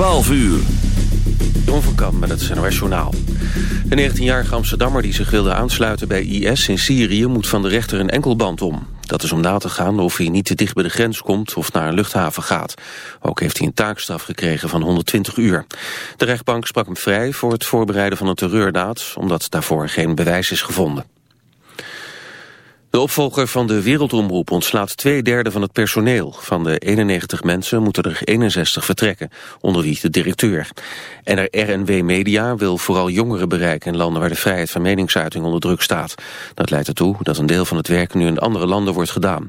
12 uur. Jon met het NOS Journaal. De 19-jarige Amsterdammer die zich wilde aansluiten bij IS in Syrië... moet van de rechter een enkelband om. Dat is om na te gaan of hij niet te dicht bij de grens komt... of naar een luchthaven gaat. Ook heeft hij een taakstraf gekregen van 120 uur. De rechtbank sprak hem vrij voor het voorbereiden van een terreurdaad... omdat daarvoor geen bewijs is gevonden. De opvolger van de Wereldomroep ontslaat twee derde van het personeel. Van de 91 mensen moeten er 61 vertrekken, onder wie de directeur. En er RNW Media wil vooral jongeren bereiken in landen waar de vrijheid van meningsuiting onder druk staat. Dat leidt ertoe dat een deel van het werk nu in andere landen wordt gedaan.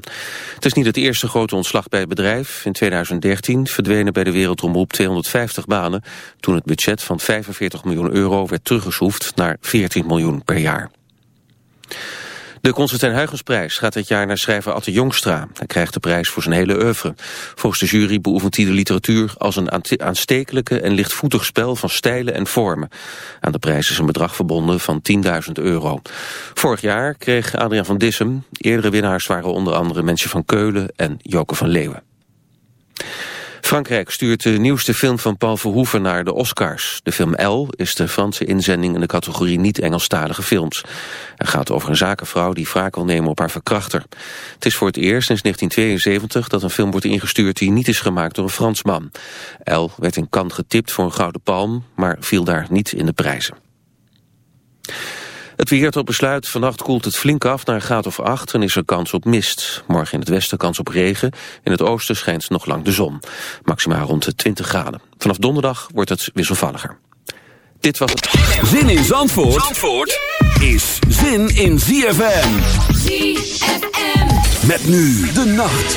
Het is niet het eerste grote ontslag bij het bedrijf. In 2013 verdwenen bij de Wereldomroep 250 banen, toen het budget van 45 miljoen euro werd teruggeschroefd naar 14 miljoen per jaar. De Constantijn Huygensprijs gaat dit jaar naar schrijver Atte Jongstra. Hij krijgt de prijs voor zijn hele oeuvre. Volgens de jury beoefent hij de literatuur als een aanstekelijke en lichtvoetig spel van stijlen en vormen. Aan de prijs is een bedrag verbonden van 10.000 euro. Vorig jaar kreeg Adriaan van Dissem. Eerdere winnaars waren onder andere Mensje van Keulen en Joke van Leeuwen. Frankrijk stuurt de nieuwste film van Paul Verhoeven naar de Oscars. De film L is de Franse inzending in de categorie niet-Engelstalige films. Het gaat over een zakenvrouw die wraak wil nemen op haar verkrachter. Het is voor het eerst sinds 1972 dat een film wordt ingestuurd die niet is gemaakt door een Fransman. L werd in Cannes getipt voor een gouden palm, maar viel daar niet in de prijzen. Het weer tot besluit. Vannacht koelt het flink af naar een graad of 8 en is er kans op mist. Morgen in het westen kans op regen. In het oosten schijnt nog lang de zon. Maximaal rond de 20 graden. Vanaf donderdag wordt het wisselvalliger. Dit was het. Zin in Zandvoort, Zandvoort is zin in ZFM. ZFM. Met nu de nacht.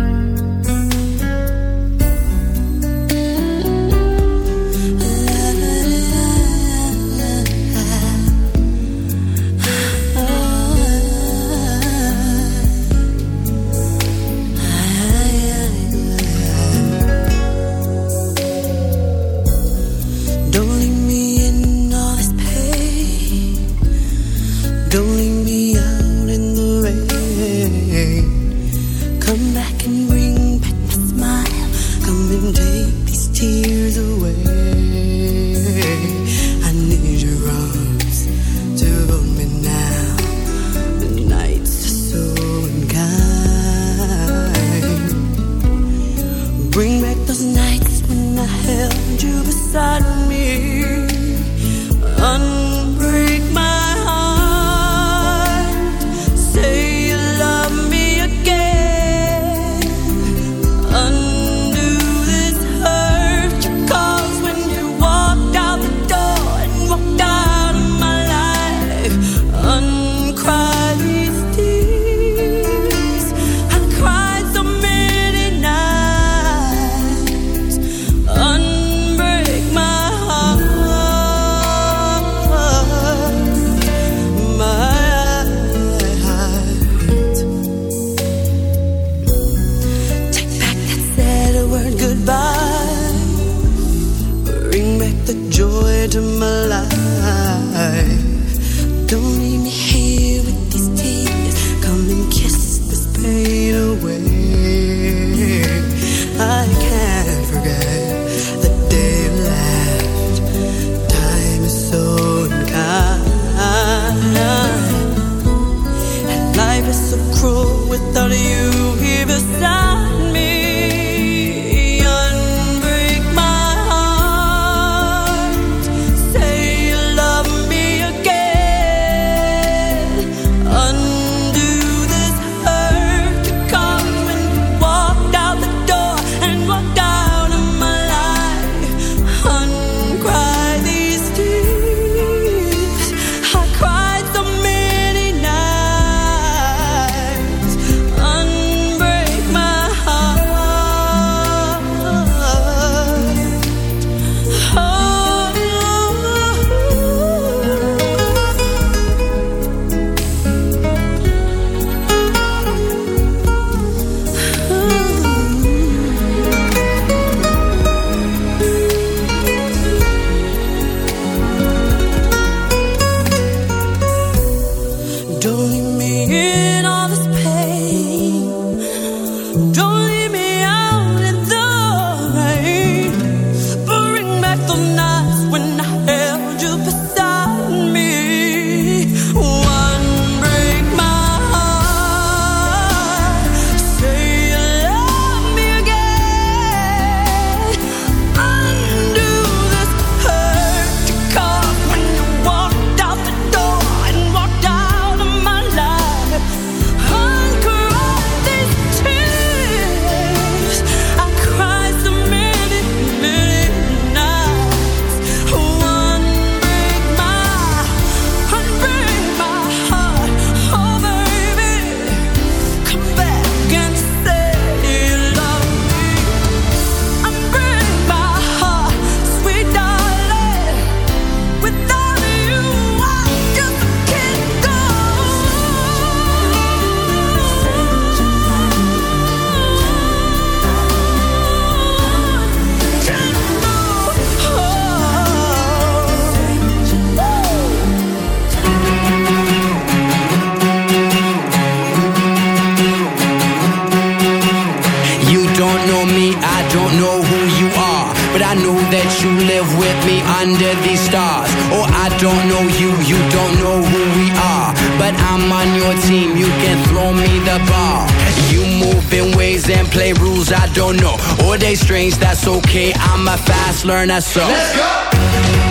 You move in ways and play rules I don't know. All day strange, that's okay. I'm a fast learner, so. Let's go!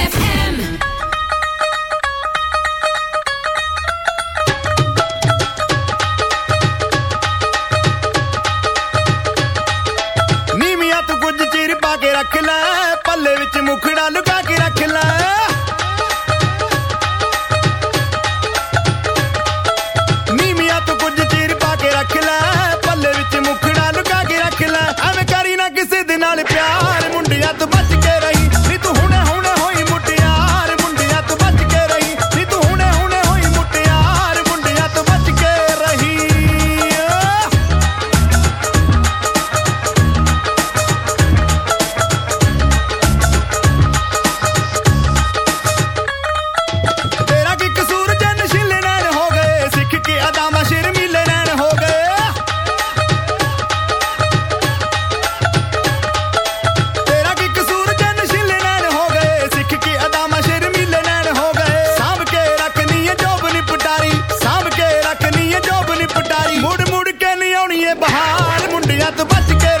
Así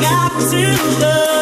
Got to love.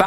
If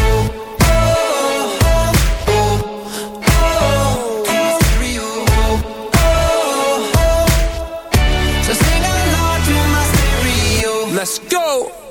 Let's go.